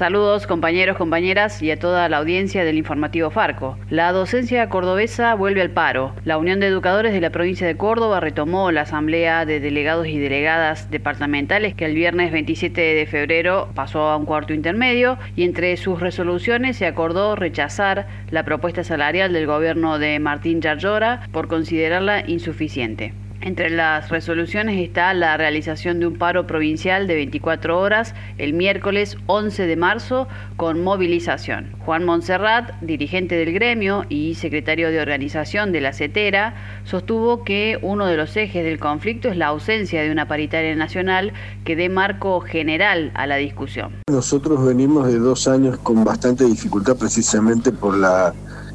Saludos compañeros, compañeras y a toda la audiencia del informativo Farco. La docencia cordobesa vuelve al paro. La Unión de Educadores de la provincia de Córdoba retomó la asamblea de delegados y delegadas departamentales que el viernes 27 de febrero pasó a un cuarto intermedio y entre sus resoluciones se acordó rechazar la propuesta salarial del gobierno de Martín Yarlora por considerarla insuficiente. Entre las resoluciones está la realización de un paro provincial de 24 horas el miércoles 11 de marzo con movilización. Juan Monserrat, dirigente del gremio y secretario de organización de la CETERA, sostuvo que uno de los ejes del conflicto es la ausencia de una paritaria nacional que dé marco general a la discusión. Nosotros venimos de dos años con bastante dificultad precisamente por la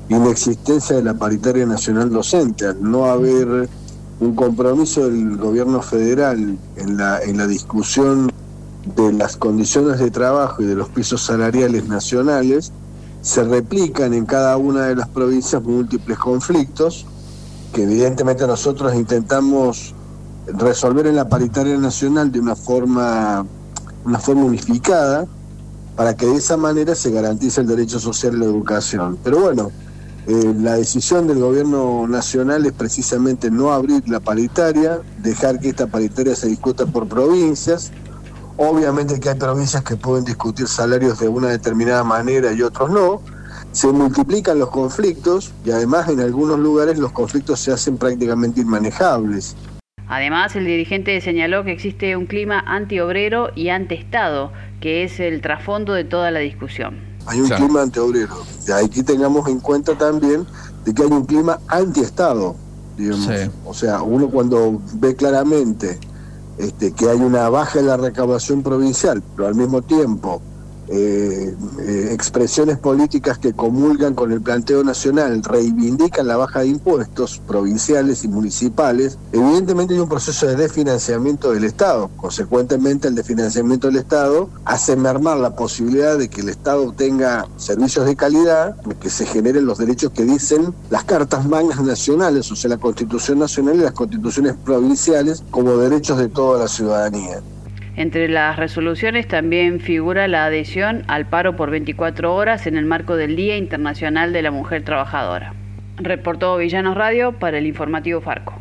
inexistencia de la paritaria nacional docente, al no haber un compromiso del gobierno federal en la, en la discusión de las condiciones de trabajo y de los pisos salariales nacionales, se replican en cada una de las provincias múltiples conflictos que evidentemente nosotros intentamos resolver en la paritaria nacional de una forma, una forma unificada para que de esa manera se garantice el derecho social a la educación. Pero bueno, eh, la decisión del gobierno nacional es precisamente no abrir la paritaria, dejar que esta paritaria se discuta por provincias. Obviamente que hay provincias que pueden discutir salarios de una determinada manera y otros no. Se multiplican los conflictos y además en algunos lugares los conflictos se hacen prácticamente inmanejables. Además, el dirigente señaló que existe un clima antiobrero y anti-Estado, que es el trasfondo de toda la discusión hay un clima antiobrero. Y aquí tengamos en cuenta también de que hay un clima antiestado, digamos. O sea, uno cuando ve claramente este, que hay una baja en la recaudación provincial, pero al mismo tiempo eh, eh, expresiones políticas que comulgan con el planteo nacional, reivindican la baja de impuestos provinciales y municipales, evidentemente hay un proceso de desfinanciamiento del Estado. Consecuentemente, el desfinanciamiento del Estado hace mermar la posibilidad de que el Estado tenga servicios de calidad, que se generen los derechos que dicen las cartas magnas nacionales, o sea, la Constitución Nacional y las constituciones provinciales como derechos de toda la ciudadanía. Entre las resoluciones también figura la adhesión al paro por 24 horas en el marco del Día Internacional de la Mujer Trabajadora. Reportó Villanos Radio para el informativo Farco.